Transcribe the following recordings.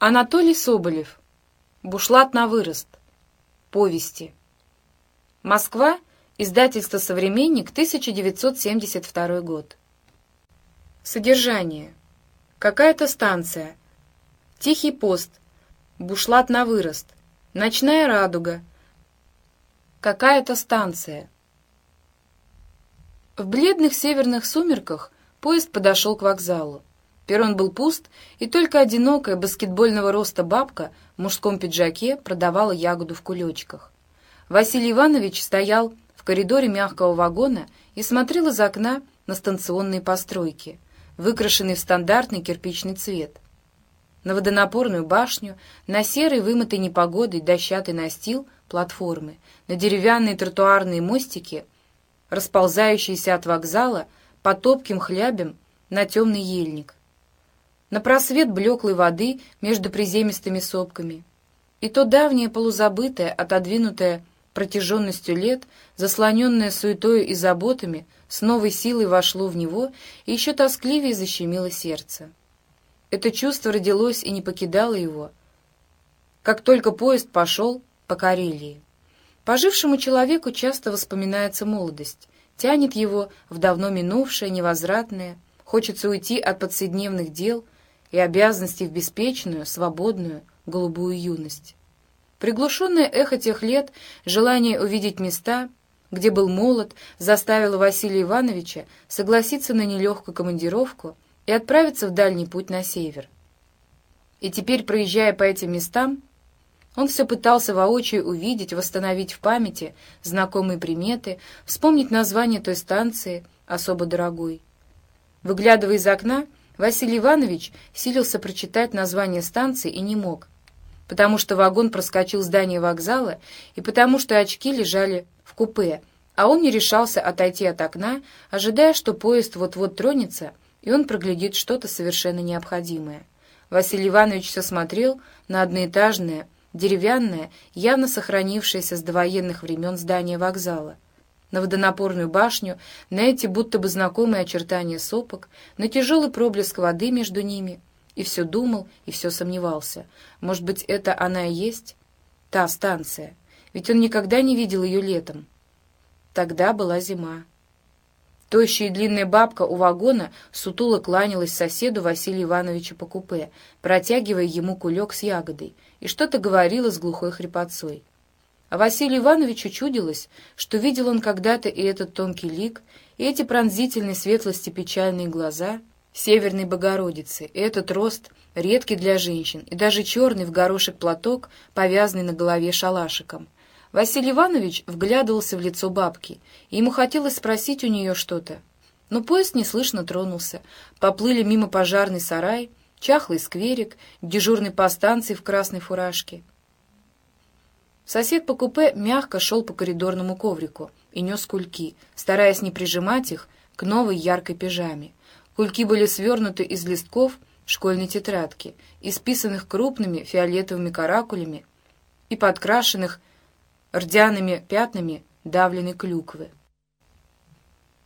Анатолий Соболев. Бушлат на вырост. Повести. Москва. Издательство «Современник», 1972 год. Содержание. Какая-то станция. Тихий пост. Бушлат на вырост. Ночная радуга. Какая-то станция. В бледных северных сумерках поезд подошел к вокзалу. Перрон был пуст, и только одинокая баскетбольного роста бабка в мужском пиджаке продавала ягоду в кулечках. Василий Иванович стоял в коридоре мягкого вагона и смотрел из окна на станционные постройки, выкрашенные в стандартный кирпичный цвет. На водонапорную башню, на серый, вымытый непогодой дощатый настил платформы, на деревянные тротуарные мостики, расползающиеся от вокзала по топким хлябям на темный ельник на просвет блеклой воды между приземистыми сопками. И то давнее полузабытое, отодвинутое протяженностью лет, заслоненное суетою и заботами, с новой силой вошло в него и еще тоскливее защемило сердце. Это чувство родилось и не покидало его, как только поезд пошел по Карелии. Пожившему человеку часто воспоминается молодость, тянет его в давно минувшее, невозвратное, хочется уйти от повседневных дел — и обязанностей в беспечную, свободную, голубую юность. Приглушенное эхо тех лет, желание увидеть места, где был молод, заставило Василия Ивановича согласиться на нелегкую командировку и отправиться в дальний путь на север. И теперь, проезжая по этим местам, он все пытался воочию увидеть, восстановить в памяти знакомые приметы, вспомнить название той станции, особо дорогой. Выглядывая из окна, Василий Иванович силился прочитать название станции и не мог, потому что вагон проскочил здание вокзала и потому что очки лежали в купе, а он не решался отойти от окна, ожидая, что поезд вот-вот тронется, и он проглядит что-то совершенно необходимое. Василий Иванович все смотрел на одноэтажное, деревянное, явно сохранившееся с довоенных времен здание вокзала — на водонапорную башню, на эти будто бы знакомые очертания сопок, на тяжелый проблеск воды между ними. И все думал, и все сомневался. Может быть, это она и есть? Та станция. Ведь он никогда не видел ее летом. Тогда была зима. Тощая и длинная бабка у вагона сутуло кланялась соседу Василию Ивановичу по купе, протягивая ему кулек с ягодой, и что-то говорила с глухой хрипотцой. А Василию Ивановичу чудилось, что видел он когда-то и этот тонкий лик, и эти пронзительные светлости печальные глаза Северной Богородицы, и этот рост, редкий для женщин, и даже черный в горошек платок, повязанный на голове шалашиком. Василий Иванович вглядывался в лицо бабки, и ему хотелось спросить у нее что-то. Но поезд неслышно тронулся. Поплыли мимо пожарный сарай, чахлый скверик, дежурный по станции в красной фуражке — Сосед по купе мягко шел по коридорному коврику и нес кульки, стараясь не прижимать их к новой яркой пижаме. Кульки были свернуты из листков школьной тетрадки, исписанных крупными фиолетовыми каракулями и подкрашенных рдяными пятнами давленной клюквы.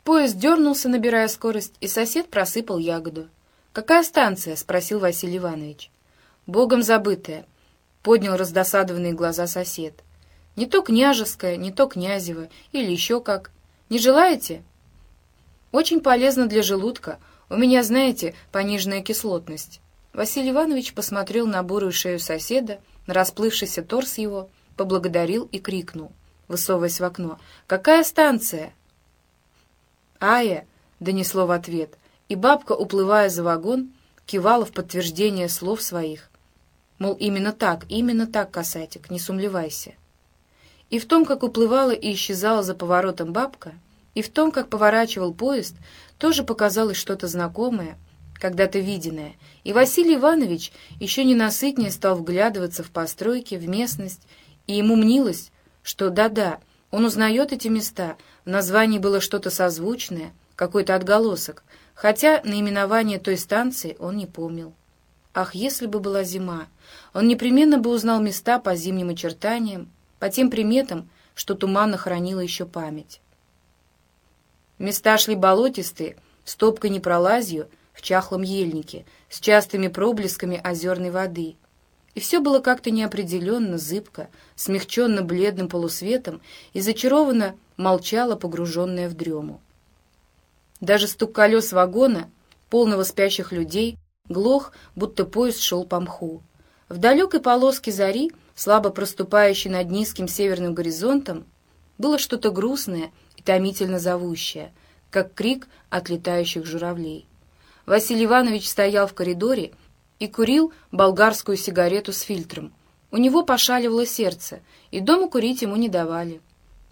Поезд дернулся, набирая скорость, и сосед просыпал ягоду. «Какая станция?» — спросил Василий Иванович. «Богом забытая», поднял раздосадованные глаза сосед. «Не то княжеское, не то князево, или еще как. Не желаете?» «Очень полезно для желудка. У меня, знаете, пониженная кислотность». Василий Иванович посмотрел на бурую шею соседа, на расплывшийся торс его, поблагодарил и крикнул, высовываясь в окно. «Какая станция?» «Ая!» — донесло в ответ, и бабка, уплывая за вагон, кивала в подтверждение слов своих. Мол, именно так, именно так, касатик, не сумлевайся. И в том, как уплывала и исчезала за поворотом бабка, и в том, как поворачивал поезд, тоже показалось что-то знакомое, когда-то виденное, и Василий Иванович еще ненасытнее стал вглядываться в постройки, в местность, и ему мнилось, что да-да, он узнает эти места, в названии было что-то созвучное, какой-то отголосок, хотя наименование той станции он не помнил. Ах, если бы была зима! Он непременно бы узнал места по зимним очертаниям, по тем приметам, что туманно хранила еще память. Места шли болотистые, с топкой непролазью, в чахлом ельнике, с частыми проблесками озерной воды. И все было как-то неопределенно, зыбко, смягченно бледным полусветом и зачарованно молчало, погруженное в дрему. Даже стук колес вагона, полного спящих людей, глох, будто поезд шел по мху. В далекой полоске зари, слабо проступающей над низким северным горизонтом, было что-то грустное и томительно зовущее, как крик отлетающих журавлей. Василий Иванович стоял в коридоре и курил болгарскую сигарету с фильтром. У него пошаливало сердце, и дома курить ему не давали.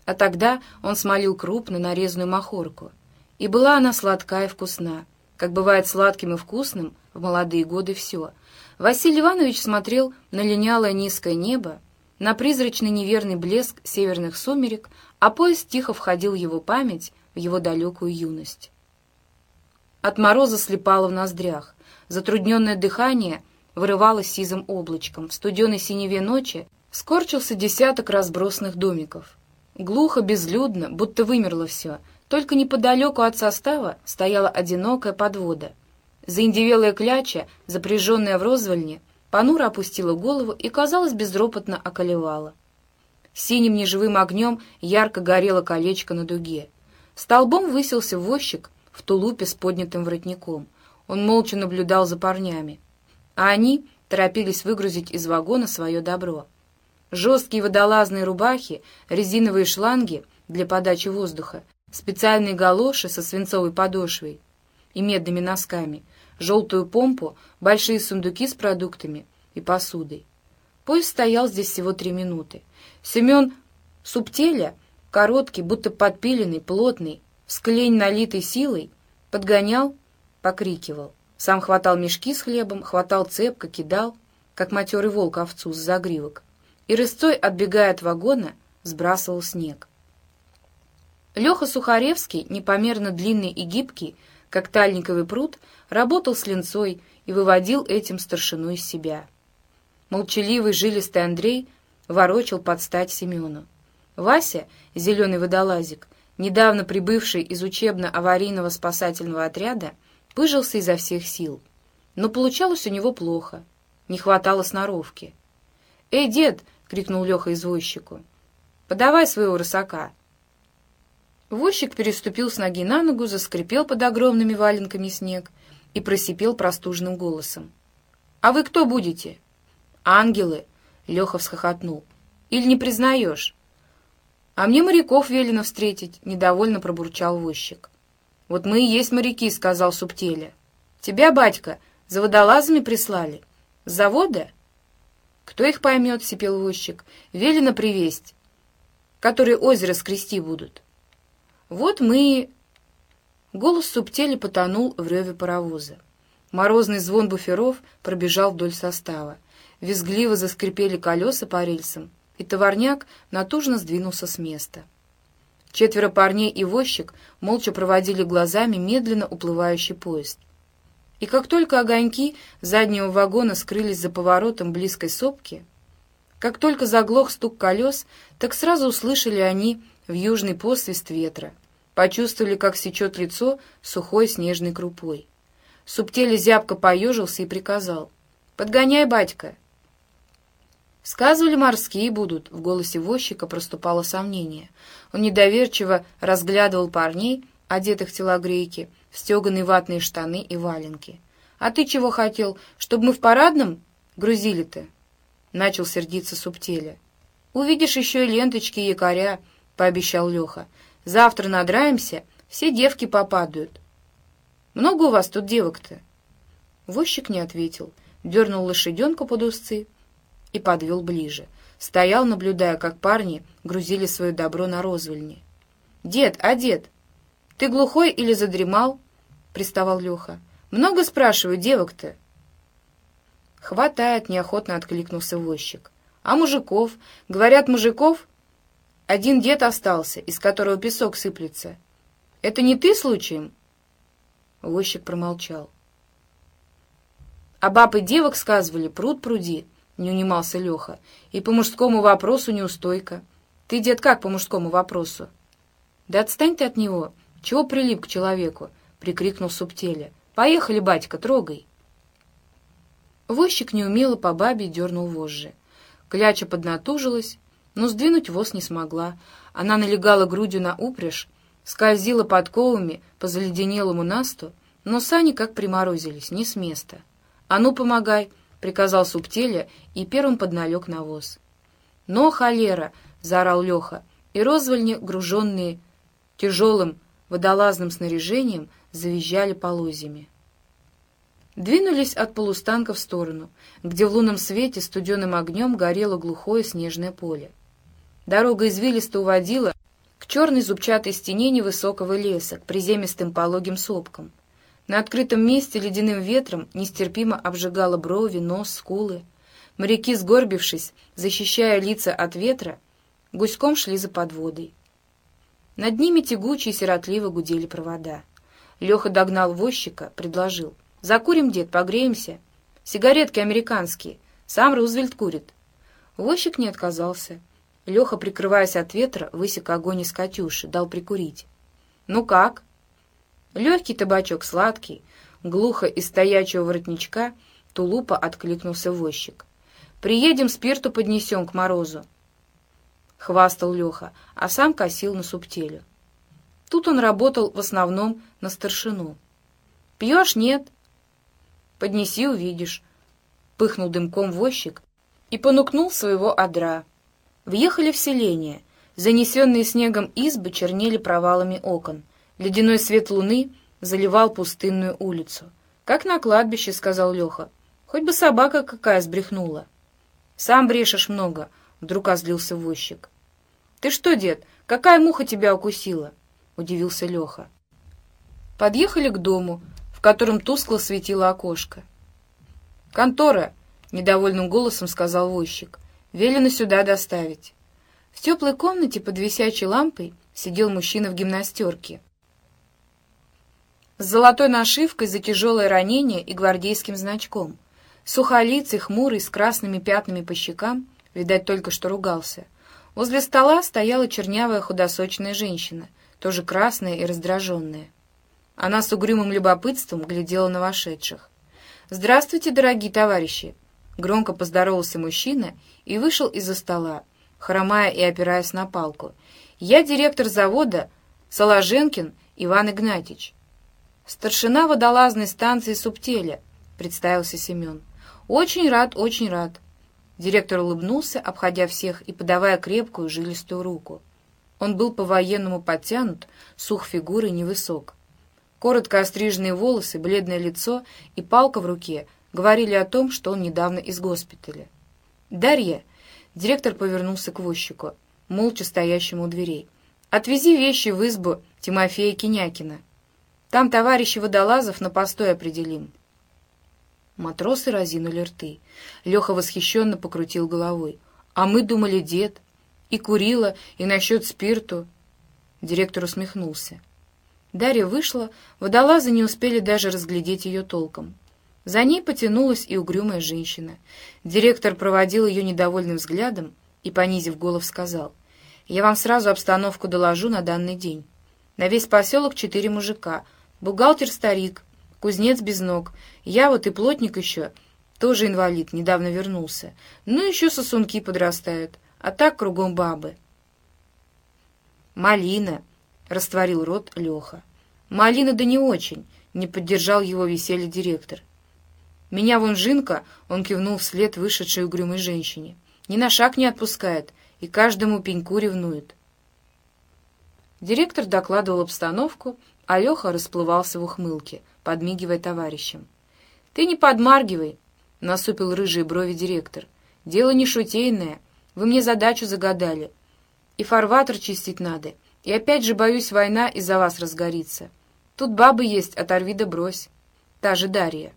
А тогда он смолил крупно нарезанную махорку. И была она сладкая и вкусна, как бывает сладким и вкусным в молодые годы все. Василий Иванович смотрел на линялое низкое небо, на призрачный неверный блеск северных сумерек, а поезд тихо входил в его память, в его далекую юность. От мороза слепало в ноздрях, затрудненное дыхание вырывалось сизым облачком, в студеной синеве ночи скорчился десяток разбросанных домиков. Глухо, безлюдно, будто вымерло все, только неподалеку от состава стояла одинокая подвода. Заиндевелая кляча, запряженная в розвальне, понуро опустила голову и, казалось, безропотно околевала. Синим неживым огнем ярко горело колечко на дуге. Столбом высился возчик в тулупе с поднятым воротником. Он молча наблюдал за парнями. А они торопились выгрузить из вагона свое добро. Жесткие водолазные рубахи, резиновые шланги для подачи воздуха, специальные галоши со свинцовой подошвой и медными носками, желтую помпу, большие сундуки с продуктами и посудой. Поезд стоял здесь всего три минуты. Семен Субтеля, короткий, будто подпиленный, плотный, склень налитой силой, подгонял, покрикивал. Сам хватал мешки с хлебом, хватал цепко, кидал, как матерый волк овцу с загривок, и рысцой, отбегая от вагона, сбрасывал снег. Леха Сухаревский, непомерно длинный и гибкий, как тальниковый пруд, работал с линцой и выводил этим старшину из себя. Молчаливый, жилистый Андрей ворочал под стать Семену. Вася, зеленый водолазик, недавно прибывший из учебно-аварийного спасательного отряда, пыжился изо всех сил. Но получалось у него плохо. Не хватало сноровки. «Эй, дед!» — крикнул Леха извозчику. «Подавай своего рысака!» Возчик переступил с ноги на ногу, заскрипел под огромными валенками снег и просипел простужным голосом. «А вы кто будете?» «Ангелы!» — Леха всхохотнул. «Или не признаешь?» «А мне моряков велено встретить», — недовольно пробурчал возчик. «Вот мы и есть моряки», — сказал Субтеля. «Тебя, батька, за водолазами прислали? С завода?» «Кто их поймет?» — сипел возчик. «Велено привесть, которые озеро скрести будут». Вот мы... Голос субтели потонул в реве паровоза. Морозный звон буферов пробежал вдоль состава. Визгливо заскрипели колеса по рельсам, и товарняк натужно сдвинулся с места. Четверо парней и возчик молча проводили глазами медленно уплывающий поезд. И как только огоньки заднего вагона скрылись за поворотом близкой сопки, как только заглох стук колес, так сразу услышали они в южный посвист ветра, почувствовали, как сечет лицо сухой снежной крупой. Субтели зябко поежился и приказал. «Подгоняй, батька!» «Сказывали, морские будут», — в голосе возчика проступало сомнение. Он недоверчиво разглядывал парней, одетых в телогрейки, в стеганые ватные штаны и валенки. «А ты чего хотел, чтобы мы в парадном грузили-то?» — начал сердиться Субтеля. «Увидишь еще и ленточки якоря», — пообещал Леха. Завтра надраемся, все девки попадают. Много у вас тут девок-то?» Возчик не ответил, дернул лошаденку под узцы и подвел ближе. Стоял, наблюдая, как парни грузили свое добро на розвольне. «Дед, а дед, ты глухой или задремал?» — приставал Леха. «Много, спрашиваю, девок-то?» «Хватает», — неохотно откликнулся возчик. «А мужиков? Говорят, мужиков один дед остался, из которого песок сыплется. Это не ты случаем?» Возчик промолчал. «А баб и девок сказывали, пруд пруди», — не унимался Леха. «И по мужскому вопросу неустойка. Ты, дед, как по мужскому вопросу?» «Да отстань ты от него. Чего прилип к человеку?» — прикрикнул Субтеля. «Поехали, батька, трогай». Возчик неумело по бабе дернул вожжи. Кляча поднатужилась, но сдвинуть воз не смогла. Она налегала грудью на упряжь, скользила подковами по заледенелому насту, но сани как приморозились, не с места. «А ну, помогай!» — приказал субтеля и первым подналег на воз. «Но, холера!» — заорал Леха, и розвольни, груженные тяжелым водолазным снаряжением, завизжали полозьями двинулись от полустанка в сторону, где в лунном свете студеным огнем горело глухое снежное поле. Дорога извилисто уводила к черной зубчатой стене невысокого леса, к приземистым пологим сопкам. На открытом месте ледяным ветром нестерпимо обжигало брови, нос, скулы. Моряки, сгорбившись, защищая лица от ветра, гуськом шли за подводой. Над ними тягуче и сиротливо гудели провода. Леха догнал возчика, предложил — Закурим, дед, погреемся. Сигаретки американские. Сам Рузвельт курит. Возчик не отказался. Леха, прикрываясь от ветра, высек огонь из «Катюши», дал прикурить. «Ну как?» Легкий табачок, сладкий. Глухо из стоячего воротничка тулупа откликнулся возчик. «Приедем, спирту поднесем к морозу», — хвастал Леха, а сам косил на субтелю. Тут он работал в основном на старшину. «Пьешь, нет?» Поднеси, увидишь. Пыхнул дымком возчик и понукнул своего одра. Въехали в селение. Занесенные снегом избы чернели провалами окон. Ледяной свет луны заливал пустынную улицу. «Как на кладбище», — сказал Леха. «Хоть бы собака какая сбрехнула». «Сам брешешь много», — вдруг озлился возчик. «Ты что, дед, какая муха тебя укусила?» — удивился Леха. Подъехали к дому, в котором тускло светило окошко. «Контора!» — недовольным голосом сказал возчик. «Велено сюда доставить». В теплой комнате под висячей лампой сидел мужчина в гимнастерке. С золотой нашивкой за тяжелое ранение и гвардейским значком. Сухолицый, хмурый, с красными пятнами по щекам, видать, только что ругался. Возле стола стояла чернявая худосочная женщина, тоже красная и раздраженная. Она с угрюмым любопытством глядела на вошедших. «Здравствуйте, дорогие товарищи!» Громко поздоровался мужчина и вышел из-за стола, хромая и опираясь на палку. «Я директор завода Соложенкин Иван Игнатьич». «Старшина водолазной станции Субтеля», — представился Семен. «Очень рад, очень рад». Директор улыбнулся, обходя всех и подавая крепкую жилистую руку. Он был по-военному подтянут, сух фигуры невысок. Коротко остриженные волосы, бледное лицо и палка в руке говорили о том, что он недавно из госпиталя. «Дарья!» — директор повернулся к возчику, молча стоящему у дверей. «Отвези вещи в избу Тимофея Кинякина. Там товарищи водолазов на постой определим». Матросы разинули рты. Леха восхищенно покрутил головой. «А мы думали, дед. И курила, и насчет спирту». Директор усмехнулся. Дарья вышла, водолазы не успели даже разглядеть ее толком. За ней потянулась и угрюмая женщина. Директор проводил ее недовольным взглядом и, понизив голос, сказал, «Я вам сразу обстановку доложу на данный день. На весь поселок четыре мужика, бухгалтер-старик, кузнец без ног, я вот и плотник еще, тоже инвалид, недавно вернулся. Ну, еще сосунки подрастают, а так кругом бабы». «Малина», растворил рот Леха. «Малина да не очень», — не поддержал его веселье директор. «Меня вон Жинка», — он кивнул вслед вышедшей угрюмой женщине, «ни на шаг не отпускает и каждому пеньку ревнует». Директор докладывал обстановку, а Леха расплывался в ухмылке, подмигивая товарищам. «Ты не подмаргивай», — насупил рыжие брови директор. «Дело не шутейное. Вы мне задачу загадали. И фарватер чистить надо, и опять же, боюсь, война из-за вас разгорится. Тут бабы есть, оторви да брось. Та же Дарья.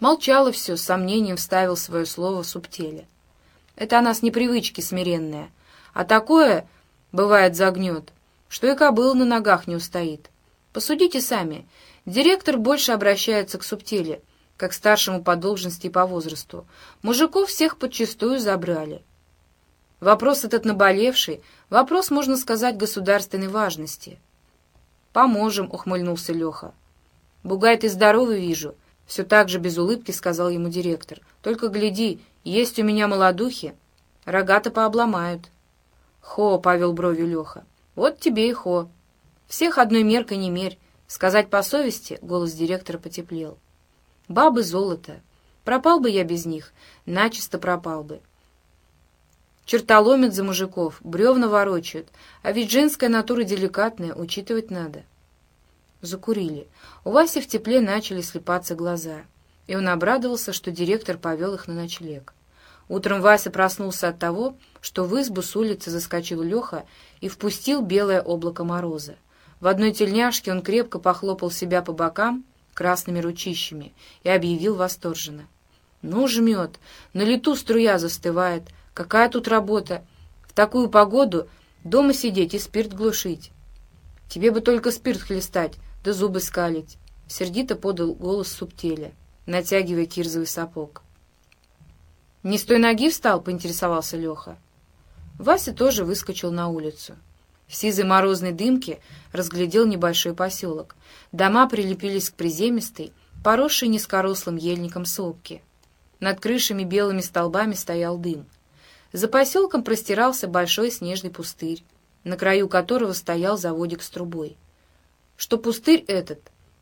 Молчала все, с сомнением вставил свое слово субтеле. Это она с непривычки смиренная. А такое, бывает, загнет, что и кобыл на ногах не устоит. Посудите сами. Директор больше обращается к субтеле, как старшему по должности и по возрасту. Мужиков всех подчистую забрали. Вопрос этот наболевший, вопрос, можно сказать, государственной важности. «Поможем», — ухмыльнулся Леха. «Бугай, ты здоровый, вижу. Все так же без улыбки сказал ему директор. «Только гляди, есть у меня молодухи. Рогато пообломают». «Хо», — повел бровью Леха. «Вот тебе и хо. Всех одной меркой не мерь. Сказать по совести, — голос директора потеплел. Бабы золото. Пропал бы я без них, начисто пропал бы. Чертоломят за мужиков, бревна ворочают, а ведь женская натура деликатная, учитывать надо. Закурили. У Васи в тепле начали слепаться глаза, и он обрадовался, что директор повел их на ночлег. Утром Вася проснулся от того, что в избу с улицы заскочил Леха и впустил белое облако мороза. В одной тельняшке он крепко похлопал себя по бокам красными ручищами и объявил восторженно. «Ну, жмет! На лету струя застывает! Какая тут работа! В такую погоду дома сидеть и спирт глушить! Тебе бы только спирт хлестать, да зубы скалить!» Сердито подал голос субтеля, натягивая кирзовый сапог. «Не с той ноги встал?» — поинтересовался Леха. Вася тоже выскочил на улицу. В сизой морозной дымке разглядел небольшой поселок. Дома прилепились к приземистой, поросшей низкорослым ельником сопке. Над крышами белыми столбами стоял дым. За поселком простирался большой снежный пустырь, на краю которого стоял заводик с трубой. Что пустырь этот,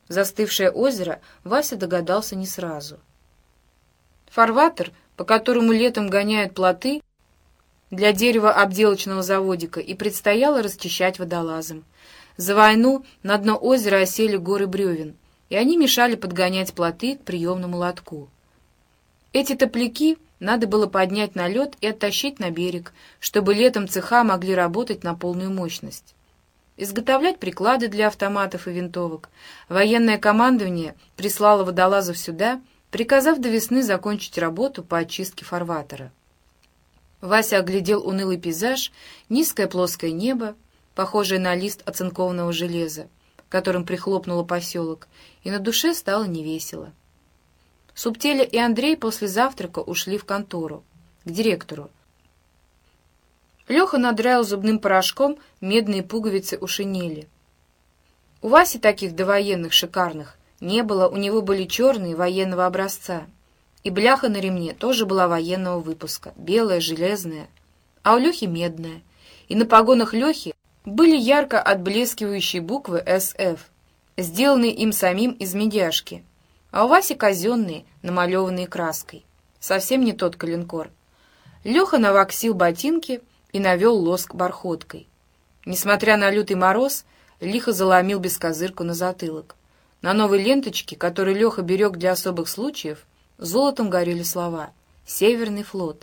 застывшее озеро, Вася догадался не сразу. Фарватер, по которому летом гоняют плоты, для дерева обделочного заводика и предстояло расчищать водолазом. За войну на дно озера осели горы бревен, и они мешали подгонять плоты к приемному лотку. Эти топляки надо было поднять на лед и оттащить на берег, чтобы летом цеха могли работать на полную мощность. Изготовлять приклады для автоматов и винтовок. Военное командование прислало водолазов сюда, приказав до весны закончить работу по очистке фарватера. Вася оглядел унылый пейзаж, низкое плоское небо, похожее на лист оцинкованного железа, которым прихлопнуло поселок, и на душе стало невесело. Субтеля и Андрей после завтрака ушли в контору, к директору. Леха надраил зубным порошком медные пуговицы у шинели. У Васи таких довоенных шикарных не было, у него были черные военного образца — и бляха на ремне тоже была военного выпуска, белая, железная, а у Лехи медная. И на погонах Лехи были ярко отблескивающие буквы «СФ», сделанные им самим из медяшки, а у Васи казенные, намалеванные краской. Совсем не тот калинкор. Леха наваксил ботинки и навел лоск бархоткой. Несмотря на лютый мороз, лихо заломил бескозырку на затылок. На новой ленточке, которую Леха берег для особых случаев, Золотом горели слова «Северный флот».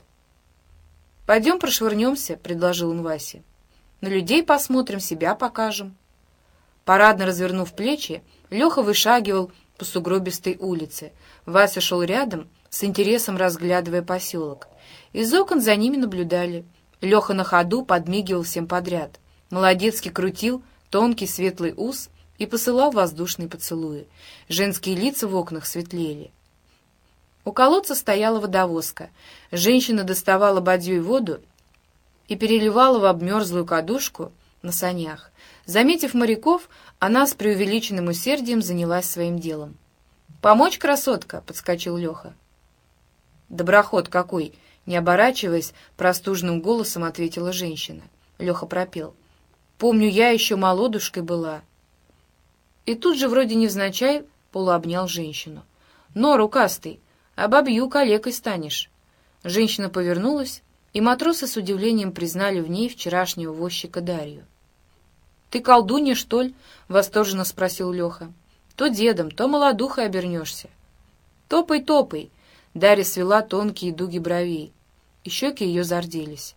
«Пойдем прошвырнемся», — предложил он Васе. «На людей посмотрим, себя покажем». Парадно развернув плечи, Леха вышагивал по сугробистой улице. Вася шел рядом, с интересом разглядывая поселок. Из окон за ними наблюдали. Леха на ходу подмигивал всем подряд. Молодецкий крутил тонкий светлый ус и посылал воздушные поцелуи. Женские лица в окнах светлели. У колодца стояла водовозка. Женщина доставала бадью и воду и переливала в обмерзлую кадушку на санях. Заметив моряков, она с преувеличенным усердием занялась своим делом. «Помочь, красотка?» — подскочил Леха. «Доброход какой!» — не оборачиваясь, простужным голосом ответила женщина. Леха пропел. «Помню, я еще молодушкой была». И тут же, вроде невзначай, полуобнял женщину. «Но, рукастый, Обобью, калекой станешь». Женщина повернулась, и матросы с удивлением признали в ней вчерашнего возчика Дарью. «Ты колдунья, что ли?» — восторженно спросил Леха. «То дедом, то молодухой обернешься». «Топай, топай!» — Дарья свела тонкие дуги бровей, и щеки ее зарделись.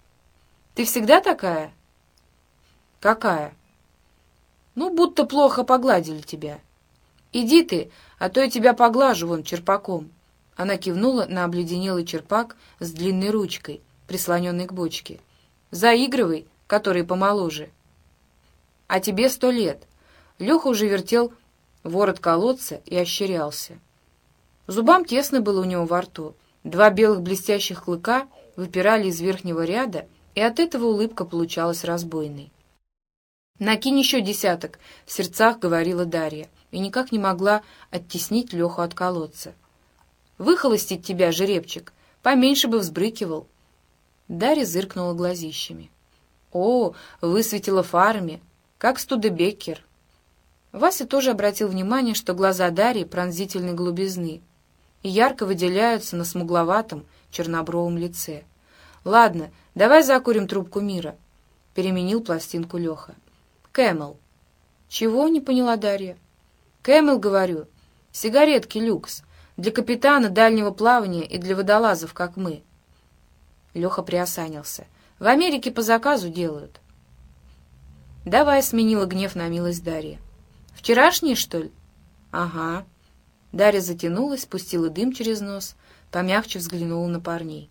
«Ты всегда такая?» «Какая?» «Ну, будто плохо погладили тебя». «Иди ты, а то я тебя поглажу вон черпаком». Она кивнула на обледенелый черпак с длинной ручкой, прислоненной к бочке. «Заигрывай, который помоложе». «А тебе сто лет». Леха уже вертел ворот колодца и ощерялся. Зубам тесно было у него во рту. Два белых блестящих клыка выпирали из верхнего ряда, и от этого улыбка получалась разбойной. «Накинь еще десяток», — в сердцах говорила Дарья. и никак не могла оттеснить Леху от колодца. «Выхолостить тебя, жеребчик, поменьше бы взбрыкивал». Дарья зыркнула глазищами. «О, высветила фарме, как Студебеккер». Вася тоже обратил внимание, что глаза Дарьи пронзительной глубизны и ярко выделяются на смугловатом чернобровом лице. «Ладно, давай закурим трубку мира», — переменил пластинку Леха. «Кэмел». «Чего?» — не поняла Дарья. «Кэмел, говорю. Сигаретки люкс. Для капитана дальнего плавания и для водолазов, как мы». Леха приосанился. «В Америке по заказу делают». «Давай», — сменила гнев на милость Дарья. «Вчерашние, что ли?» «Ага». Дарья затянулась, пустила дым через нос, помягче взглянула на парней.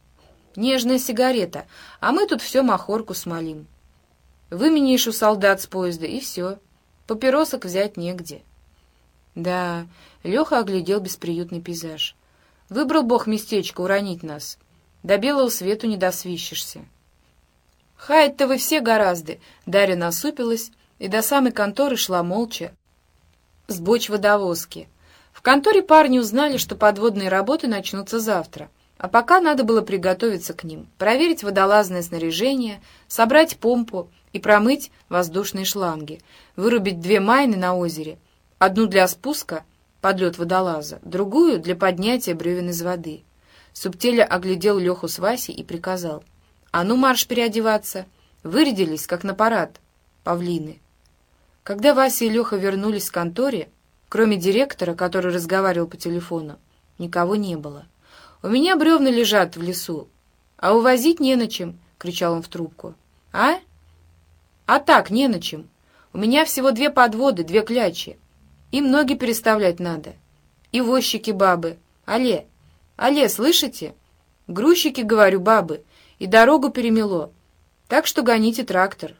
«Нежная сигарета, а мы тут все махорку смолим. Выменишь у солдат с поезда, и все. Папиросок взять негде». Да, Леха оглядел бесприютный пейзаж. Выбрал Бог местечко уронить нас. До белого свету не досвищешься. Хаять-то вы все гораздо. Дарья насупилась и до самой конторы шла молча, с боч водовозки. В конторе парни узнали, что подводные работы начнутся завтра, а пока надо было приготовиться к ним, проверить водолазное снаряжение, собрать помпу и промыть воздушные шланги, вырубить две майны на озере, одну для спуска, подлет водолаза, другую для поднятия бревен из воды. Субтеля оглядел Леху с Васей и приказал. «А ну, марш переодеваться!» Вырядились, как на парад, павлины. Когда Вася и Леха вернулись в конторе, кроме директора, который разговаривал по телефону, никого не было. «У меня бревна лежат в лесу, а увозить не на чем», — кричал он в трубку. «А? А так, не на чем. У меня всего две подводы, две клячи. Им ноги переставлять надо. И возчики бабы. Але, але, слышите? Грузчики, говорю, бабы. И дорогу перемело. Так что гоните трактор».